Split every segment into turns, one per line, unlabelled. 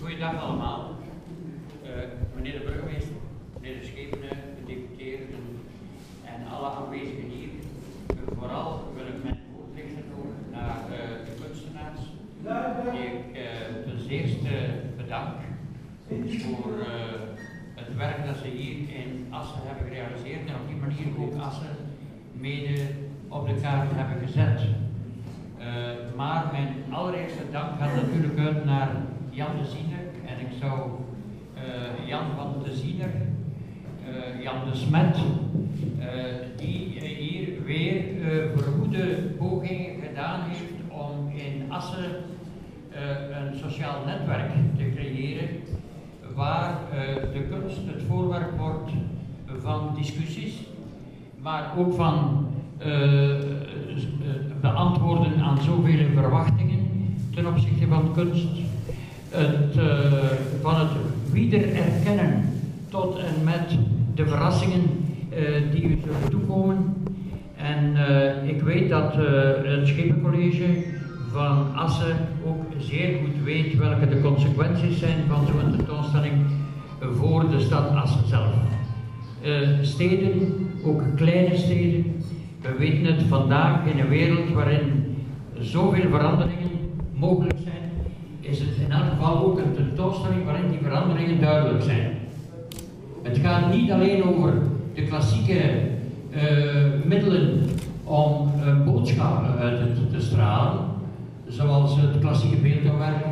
goeiedag allemaal. Uh, meneer de burgemeester, meneer de Schepenen, de deputeerden en alle aanwezigen hier. vooral wil ik mijn woord richten naar uh, de kunstenaars, die ik uh, ten eerste bedank voor het werk dat ze hier in Assen hebben gerealiseerd en op die manier ook Assen mede op de kaart hebben gezet. maar mijn allereerste dank gaat natuurlijk uit naar Jan de Ziener en ik zou uh, Jan van de Ziener, uh, Jan de Smet, uh, die hier weer vergoede pogingen gedaan heeft om in Assen een sociaal netwerk te creëren waar de kunst het voorwerp wordt van discussies, maar ook van beantwoorden aan zoveel verwachtingen ten opzichte van kunst het, uh, van het wieder erkennen tot en met de verrassingen uh, die u zullen toekomen. En uh, ik weet dat het Schepencollege van Assen ook zeer goed weet welke de consequenties zijn van zo'n tentoonstelling voor de stad Assen zelf. steden, ook kleine steden, we weten het vandaag in een wereld waarin zoveel veranderingen mogelijk zijn in elk geval ook een tentoonstelling waarin die veranderingen duidelijk zijn. Het gaat niet alleen over de klassieke uh, middelen om uh, boodschappen uit te, stralen, zoals het klassieke beeldhouwwerk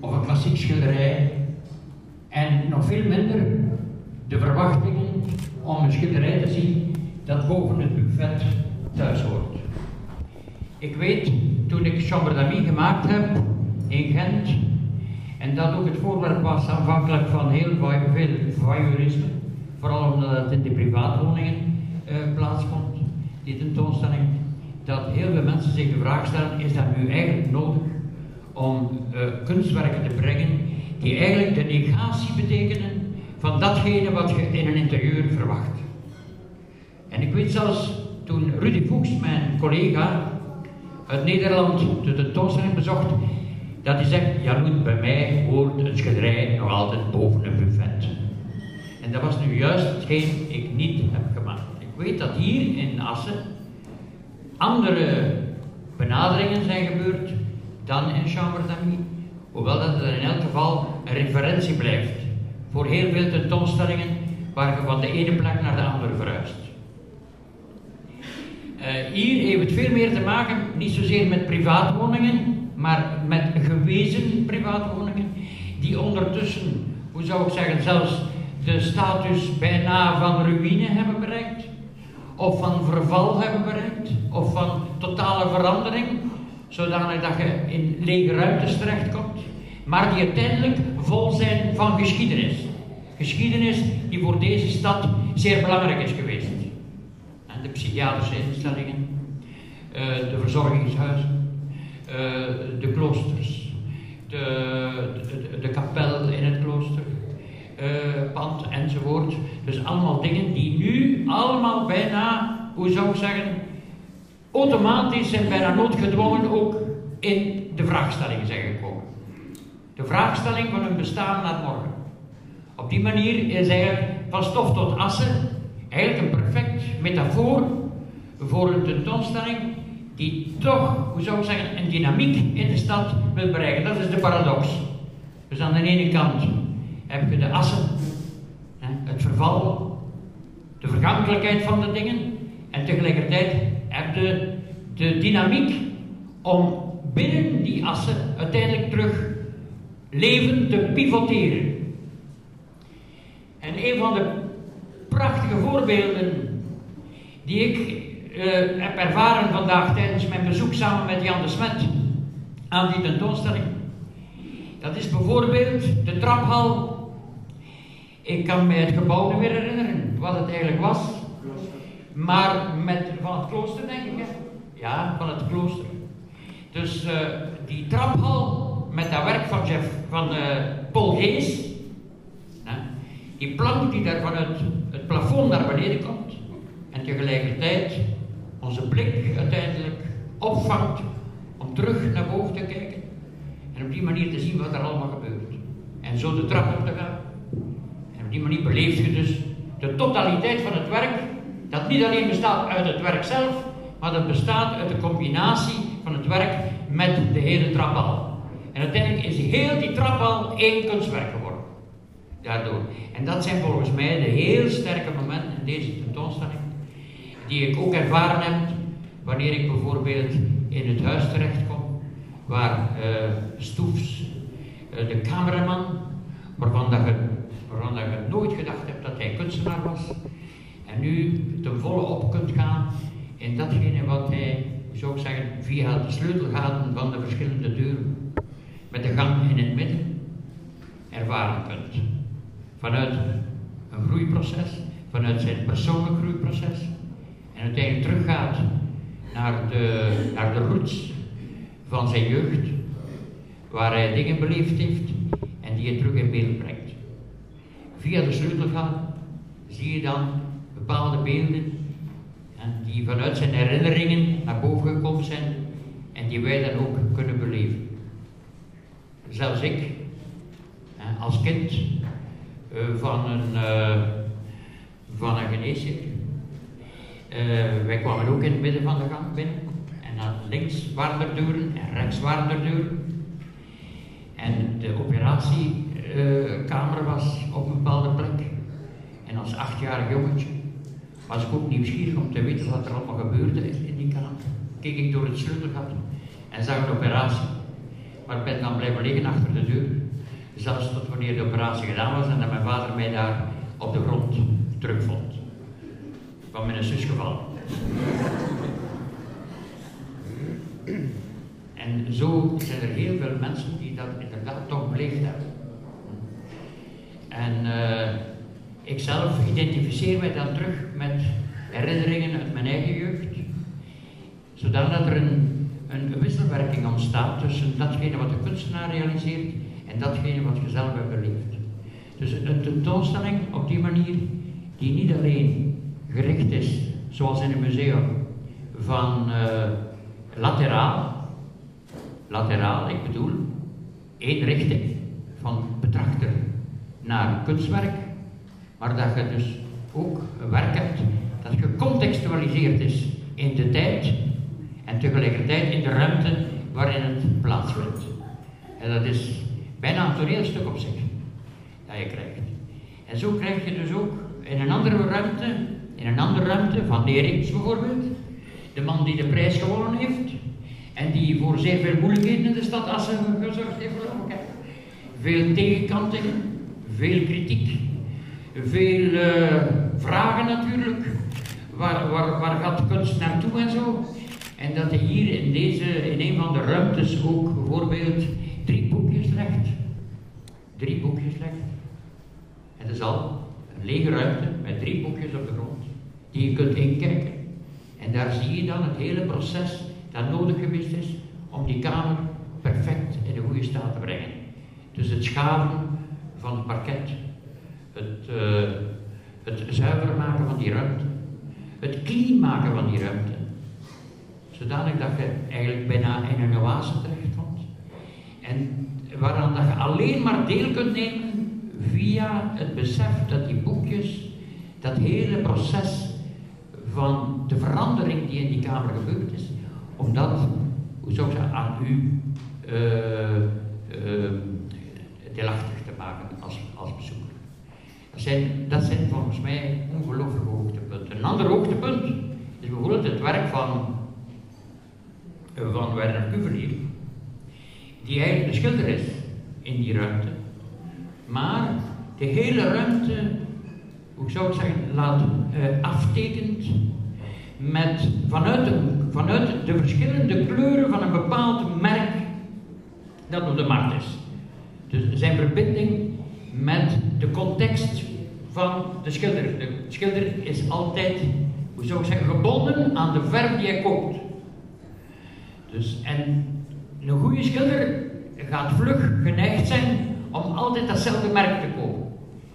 of een klassiek schilderij, en nog veel minder de verwachtingen om een schilderij te zien dat boven het buffet thuis hoort. Ik weet, toen ik Chambre d'Ami gemaakt heb, in Gent. En dat ook het voorwerp was aanvankelijk van heel veel voyeurisme. Vooral omdat het in de privaatwoningen uh, plaatsvond, die tentoonstelling. Dat heel veel mensen zich de vraag stellen, is dat nu eigenlijk nodig om uh, kunstwerken te brengen die eigenlijk de negatie betekenen van datgene wat je in een interieur verwacht. En ik weet zelfs toen Rudy Fuchs, mijn collega uit Nederland, de tentoonstelling bezocht, dat hij zegt, ja goed, bij mij hoort een schilderij nog altijd boven een buffet. En dat was nu juist hetgeen ik niet heb gemaakt. Ik weet dat hier in Assen andere benaderingen zijn gebeurd dan in Chambre d'Ami, hoewel dat er in elk geval een referentie blijft voor heel veel tentoonstellingen waar je van de ene plek naar de andere verhuist. Uh, hier heeft het veel meer te maken, niet zozeer met privaatwoningen, maar met gewezen privaatwoningen, die ondertussen, hoe zou ik zeggen, zelfs de status bijna van ruïne hebben bereikt, of van verval hebben bereikt, of van totale verandering, zodanig dat je in lege ruimtes terechtkomt, maar die uiteindelijk vol zijn van geschiedenis. Geschiedenis die voor deze stad zeer belangrijk is geweest. En de psychiatrische instellingen, eh, de verzorgingshuizen, de kloosters, de, de, de, kapel in het klooster, uh, pand enzovoort. Dus allemaal dingen die nu allemaal bijna, hoe zou ik zeggen, automatisch en bijna noodgedwongen ook in de vraagstelling zijn gekomen. De vraagstelling van hun bestaan naar morgen. Op die manier is eigenlijk van stof tot assen eigenlijk een perfect metafoor voor een tentoonstelling die toch, hoe zou ik zeggen, een dynamiek in de stad wil bereiken. Dat is de paradox. Dus aan de ene kant heb je de assen, het verval, de vergankelijkheid van de dingen, en tegelijkertijd heb je de dynamiek om binnen die assen uiteindelijk terug leven te pivoteren. En een van de prachtige voorbeelden die ik heb ervaren vandaag tijdens mijn bezoek samen met Jan de Smet aan die tentoonstelling. Dat is bijvoorbeeld de traphal. Ik kan me het gebouw niet meer herinneren wat het eigenlijk was. Maar met, van het klooster denk ik. Hè? Ja, van het klooster. Dus uh, die traphal met dat werk van, Jeff, van uh, Paul Gees. die plank die daar vanuit het plafond naar beneden komt. En tegelijkertijd onze blik uiteindelijk opvangt om terug naar boven te kijken en op die manier te zien wat er allemaal gebeurt. en zo de trap op te gaan. En op die manier beleef je dus de totaliteit van het werk, dat niet alleen bestaat uit het werk zelf, maar dat bestaat uit de combinatie van het werk met de hele traphal. En uiteindelijk is heel die traphal één kunstwerk geworden. Daardoor. En dat zijn volgens mij de heel sterke momenten in deze tentoonstelling, die ik ook ervaren heb wanneer ik bijvoorbeeld in het huis terechtkom, waar uh, Stoefs, uh, de cameraman, waarvan, dat je, waarvan dat je nooit gedacht hebt dat hij kunstenaar was, en nu ten volle op kunt gaan in datgene wat hij, zou ik zeggen, via de sleutelgaten van de verschillende deuren, met de gang in het midden, ervaren kunt. Vanuit een groeiproces, vanuit zijn persoonlijk groeiproces, en uiteindelijk teruggaat naar de, naar de roots van zijn jeugd, waar hij dingen beleefd heeft en die hij terug in beeld brengt. Via de sleutelgaten zie je dan bepaalde beelden die vanuit zijn herinneringen naar boven gekomen zijn en die wij dan ook kunnen beleven. Zelfs ik, als kind eh, van een, uh, van een geneesheer, wij kwamen ook in het midden van de gang binnen. En dan links deuren en rechts waren er deuren. En de operatiekamer was op een bepaalde plek. En als achtjarig jongetje was ik ook nieuwsgierig om te weten wat er allemaal gebeurde in die kamer. Keek ik door het sleutelgat en zag een operatie. Maar ben dan blijven liggen achter de deur. Zelfs tot wanneer de operatie gedaan was en dat mijn vader mij daar op de grond terugvond. Van mijn zus gevallen. En zo zijn er heel veel mensen die dat inderdaad toch beleefd hebben. En uh, ik zelf identificeer mij dan terug met herinneringen uit mijn eigen jeugd, zodat er een, een wisselwerking ontstaat tussen datgene wat de kunstenaar realiseert en datgene wat je zelf hebt beleefd. Dus een tentoonstelling op die manier, die niet alleen gericht is, zoals in een museum, van uh, lateraal, lateraal, ik bedoel, één richting, van betrachter naar kunstwerk, maar dat je dus ook werk hebt dat gecontextualiseerd is in de tijd en tegelijkertijd in de ruimte waarin het plaatsvindt. En dat is bijna een toneelstuk op zich dat je krijgt. En zo krijg je dus ook in een andere ruimte, in een andere ruimte, van Nerings bijvoorbeeld, de man die de prijs gewonnen heeft en die voor zeer veel moeilijkheden in de stad Assen gezorgd heeft Veel tegenkantingen, veel kritiek, veel uh, vragen natuurlijk. Waar, waar, waar gaat kunst naartoe en zo? En dat hij hier in, deze, in een van de ruimtes ook bijvoorbeeld drie boekjes legt. Drie boekjes legt. Het is al een lege ruimte met drie boekjes op de grond die je kunt inkijken. En daar zie je dan het hele proces dat nodig geweest is om die kamer perfect in de goede staat te brengen. Dus het schaven van het parket, het, uh, het zuiver maken van die ruimte, het clean maken van die ruimte, zodanig dat je eigenlijk bijna in een oase terechtkomt. En waaraan dat je alleen maar deel kunt nemen via het besef dat die boekjes, dat hele proces van de verandering die in die kamer gebeurd is, omdat, hoe zou ik aan u uh, uh, deelachtig te maken als, als bezoeker. Dat zijn, dat zijn volgens mij ongelooflijke hoogtepunten. Een ander hoogtepunt is bijvoorbeeld het werk van, van Werner Cuvelier, die eigenlijk de schilder is in die ruimte, maar de hele ruimte, hoe zou ik zeggen, laat uh, aftekent met, vanuit, de, vanuit de verschillende kleuren van een bepaald merk dat op de markt is. Dus zijn verbinding met de context van de schilder. De schilder is altijd, hoe zou ik zeggen, gebonden aan de verf die hij koopt. Dus, en een goede schilder gaat vlug geneigd zijn om altijd datzelfde merk te kopen.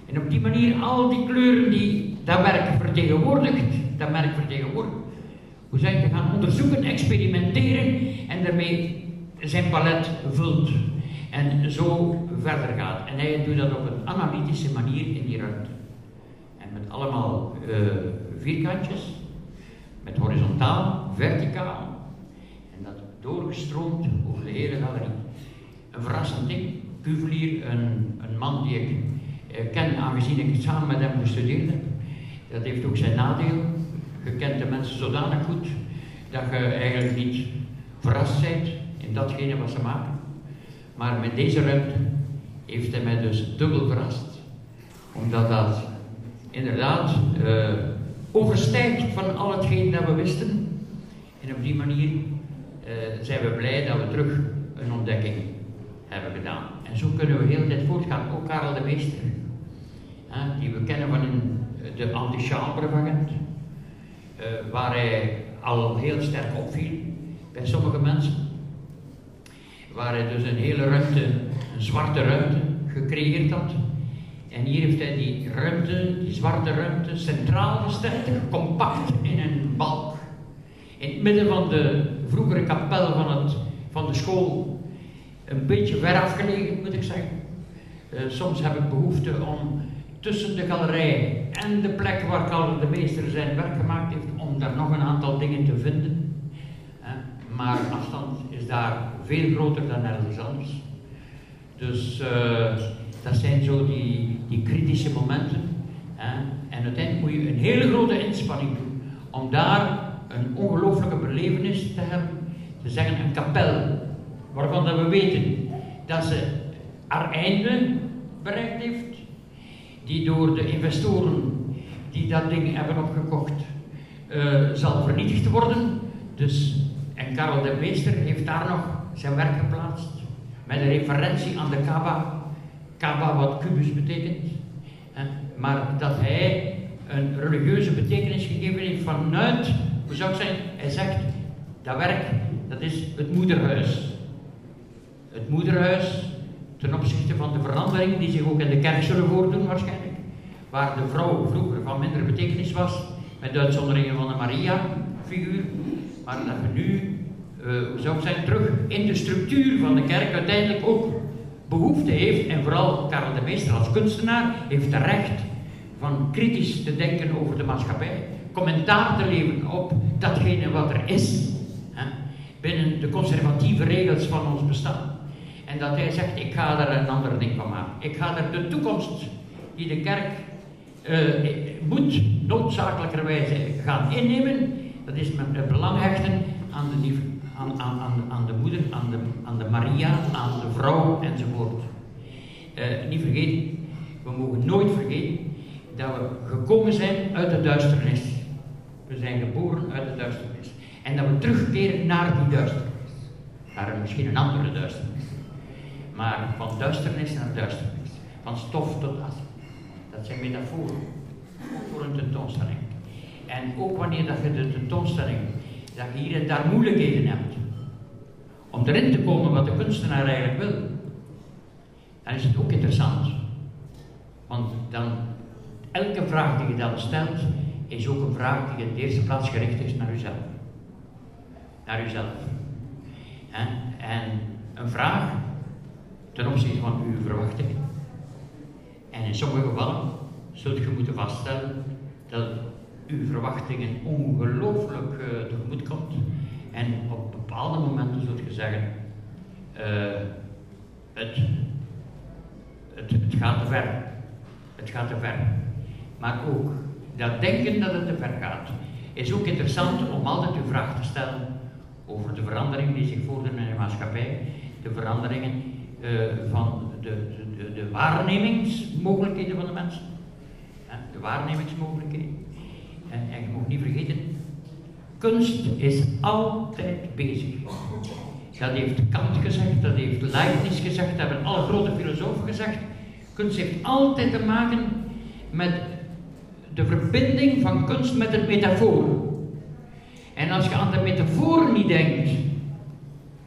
En op die manier al die kleuren die dat merk vertegenwoordigt, dat merk vertegenwoordigt, hoe je, te gaan onderzoeken, experimenteren en daarmee zijn palet vult. En zo verder gaat. En hij doet dat op een analytische manier in die ruimte. En met allemaal uh, vierkantjes, met horizontaal, verticaal. En dat doorgestroomd over de hele galerie. Een verrassend ding. Cuvelier, een, een man die ik ken, aangezien ik samen met hem heb. Dat heeft ook zijn nadeel. Je kent de mensen zodanig goed dat je eigenlijk niet verrast bent in datgene wat ze maken. Maar met deze ruimte heeft hij mij dus dubbel verrast. Omdat dat inderdaad uh, overstijgt van al hetgeen dat we wisten. En op die manier uh, zijn we blij dat we terug een ontdekking hebben gedaan. En zo kunnen we heel tijd voortgaan. Ook Karel de Meester, die we kennen van de anti-chambre-vagant, uh, waar hij al heel sterk opviel bij sommige mensen. Waar hij dus een hele ruimte, een zwarte ruimte, gecreëerd had. En hier heeft hij die ruimte, die zwarte ruimte, centraal gesteld, compact in een balk. In het midden van de vroegere kapel van, het, van de school, een beetje ver afgelegen moet ik zeggen. Uh, soms heb ik behoefte om tussen de galerij en de plek waar Karel de Meester zijn werk gemaakt heeft, om daar nog een aantal dingen te vinden. Maar afstand is daar veel groter dan ergens anders. Dus uh, dat zijn zo die, die kritische momenten. Hè? En uiteindelijk moet je een hele grote inspanning doen om daar een ongelooflijke belevenis te hebben. Te zeggen, een kapel, waarvan dat we weten dat ze haar einde bereikt heeft, die door de investoren die dat ding hebben opgekocht, uh, zal vernietigd worden. Dus, en Karel de Meester heeft daar nog zijn werk geplaatst, met een referentie aan de Kaaba, Kaaba wat kubus betekent, maar dat hij een religieuze betekenis gegeven heeft vanuit, hoe zou ik zeggen, hij zegt, dat werk, dat is het moederhuis. Het moederhuis ten opzichte van de veranderingen die zich ook in de kerk zullen voordoen waarschijnlijk, waar de vrouw vroeger van minder betekenis was, met uitzonderingen van de Maria-figuur, maar dat we nu uh, zou zeggen, terug in de structuur van de kerk uiteindelijk ook behoefte heeft, en vooral Karel de Meester als kunstenaar, heeft het recht van kritisch te denken over de maatschappij, commentaar te leveren op datgene wat er is, hè, binnen de conservatieve regels van ons bestaan. En dat hij zegt, ik ga er een ander ding van maken. Ik ga er de toekomst die de kerk uh, moet noodzakelijkerwijze gaan innemen, dat is met het belang hechten aan de aan, aan, aan, de moeder, aan de, aan de Maria, aan de vrouw enzovoort. Uh, niet vergeten, we mogen nooit vergeten dat we gekomen zijn uit de duisternis. We zijn geboren uit de duisternis. En dat we terugkeren naar die duisternis. Naar misschien een andere duisternis. Maar van duisternis naar duisternis. Van stof tot as. Dat zijn metaforen voor een tentoonstelling. En ook wanneer dat je de tentoonstelling dat je hier en daar moeilijkheden hebt om erin te komen wat de kunstenaar eigenlijk wil, dan is het ook interessant. Want dan, elke vraag die je dan stelt, is ook een vraag die in de eerste plaats gericht is naar uzelf. Naar uzelf. En een vraag ten opzichte van uw verwachtingen. En in sommige gevallen zult je moeten vaststellen dat uw verwachtingen ongelooflijk uh, tegemoet komt. En op bepaalde momenten zult je zeggen, uh, het, het, het gaat te ver. Het gaat te ver. Maar ook dat denken dat het te ver gaat, is ook interessant om altijd uw vraag te stellen over de veranderingen die zich voordoen in de maatschappij, de veranderingen van de, de, de, waarnemingsmogelijkheden van de mensen. De waarnemingsmogelijkheden. En, en je moet niet vergeten, kunst is altijd bezig. Dat heeft Kant gezegd, dat heeft Leibniz gezegd, dat hebben alle grote filosofen gezegd. Kunst heeft altijd te maken met de verbinding van kunst met het metafoor. En als je aan de metafoor niet denkt,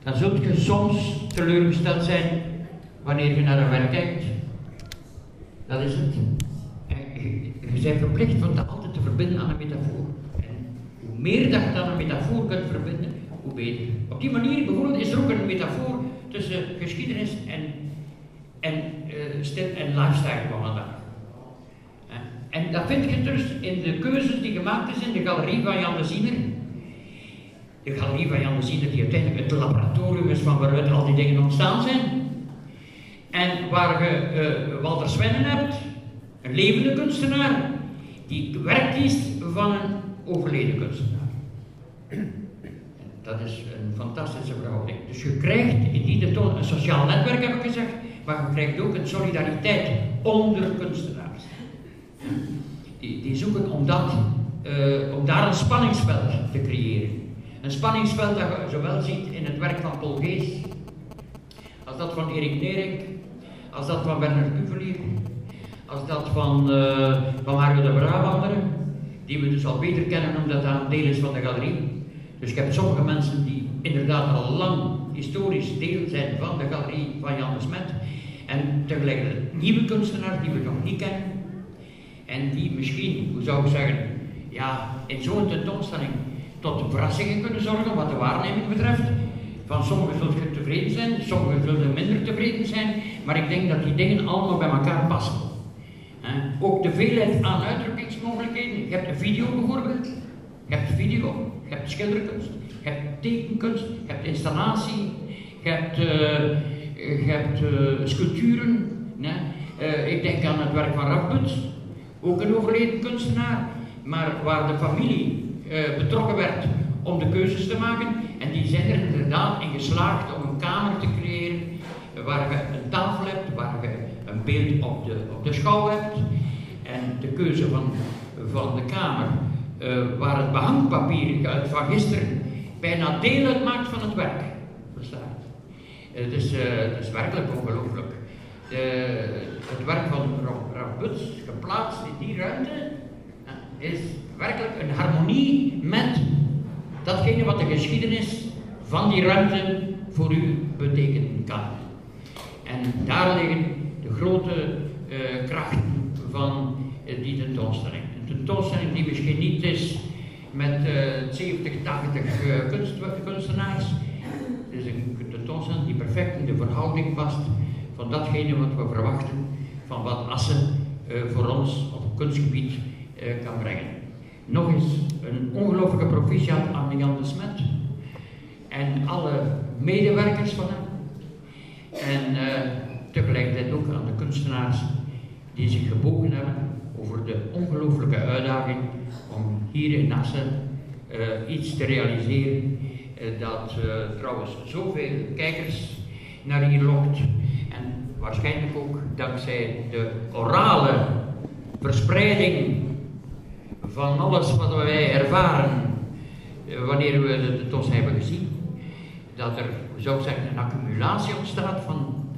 dan zult je soms teleurgesteld zijn wanneer je naar een werk kijkt. Dat is het. Je bent verplicht van dat altijd te verbinden aan een metafoor. En hoe meer dat je dan een metafoor kunt verbinden, hoe beter. Op die manier bijvoorbeeld is er ook een metafoor tussen geschiedenis en en uh, stil en lifestyle van vandaag. En dat vind je dus in de keuzes die gemaakt is in de galerie van Jan de Ziener. De galerie van Jan de Ziener die uiteindelijk het laboratorium is van waaruit al die dingen ontstaan zijn. En waar je uh, Walter Svennen hebt, een levende kunstenaar, die werk kiest van een overleden kunstenaar. Dat is een fantastische verhouding. Dus je krijgt in die toon een sociaal netwerk, heb ik gezegd, maar je krijgt ook een solidariteit onder kunstenaars. Die, die zoeken om, dat, uh, om daar een spanningsveld te creëren. Een spanningsveld dat je zowel ziet in het werk van Paul Gees, als dat van Erik Nering, als dat van Werner Cuvelier, als dat van, uh, van Mario de Brabander, die we dus al beter kennen omdat dat een deel is van de galerie. Dus ik heb sommige mensen die inderdaad al lang historisch deel zijn van de galerie van Jan de Smet. En tegelijkertijd nieuwe kunstenaars die we nog niet kennen. En die misschien, hoe zou ik zeggen, ja, in zo'n tentoonstelling tot verrassingen kunnen zorgen wat de waarneming betreft. Van sommigen zullen je tevreden zijn, sommigen zullen minder tevreden zijn, maar ik denk dat die dingen allemaal bij elkaar passen. Ook de veelheid aan uitdrukkingsmogelijkheden. Je hebt video bijvoorbeeld, je hebt video, je hebt schilderkunst, je hebt tekenkunst, je hebt installatie, je hebt, uh, je hebt uh, sculpturen. Uh, ik denk aan het werk van Rapput, ook een overleden kunstenaar, maar waar de familie betrokken werd om de keuzes te maken. En die zijn er inderdaad in geslaagd om een kamer te creëren waar je een tafel hebt, waar je een beeld op de, op de schouw hebt. En de keuze van, van de kamer uh, waar het behangpapier van gisteren bijna deel uitmaakt van het werk. Verstaan? Het is, uh, het is werkelijk ongelooflijk. het werk van Ralph Buts, geplaatst in die ruimte, is werkelijk een harmonie met datgene wat de geschiedenis van die ruimte voor u betekenen kan. En daar liggen de grote uh, krachten van die tentoonstelling tentoonstelling die misschien niet is met uh, 70, 80 uh, kunst, kunstenaars. Het is een tentoonstelling die perfect in de verhouding past van datgene wat we verwachten van wat Assen uh, voor ons op kunstgebied kan brengen. Nog eens een ongelooflijke proficiat aan Jan de Smet en alle medewerkers van hem. En uh, tegelijkertijd ook aan de kunstenaars die zich gebogen hebben over de ongelooflijke uitdaging om hier in Nassen uh, iets te realiseren uh, dat trouwens zoveel kijkers naar hier lokt en waarschijnlijk ook dankzij de orale verspreiding van alles wat wij ervaren wanneer we de tentoonstelling hebben gezien, dat er, ik zeggen, een accumulatie ontstaat van,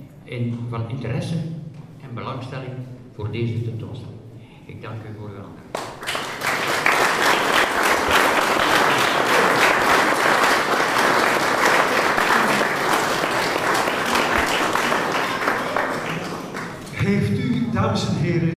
van interesse en belangstelling voor deze tentoonstelling. Ik dank u voor uw aandacht.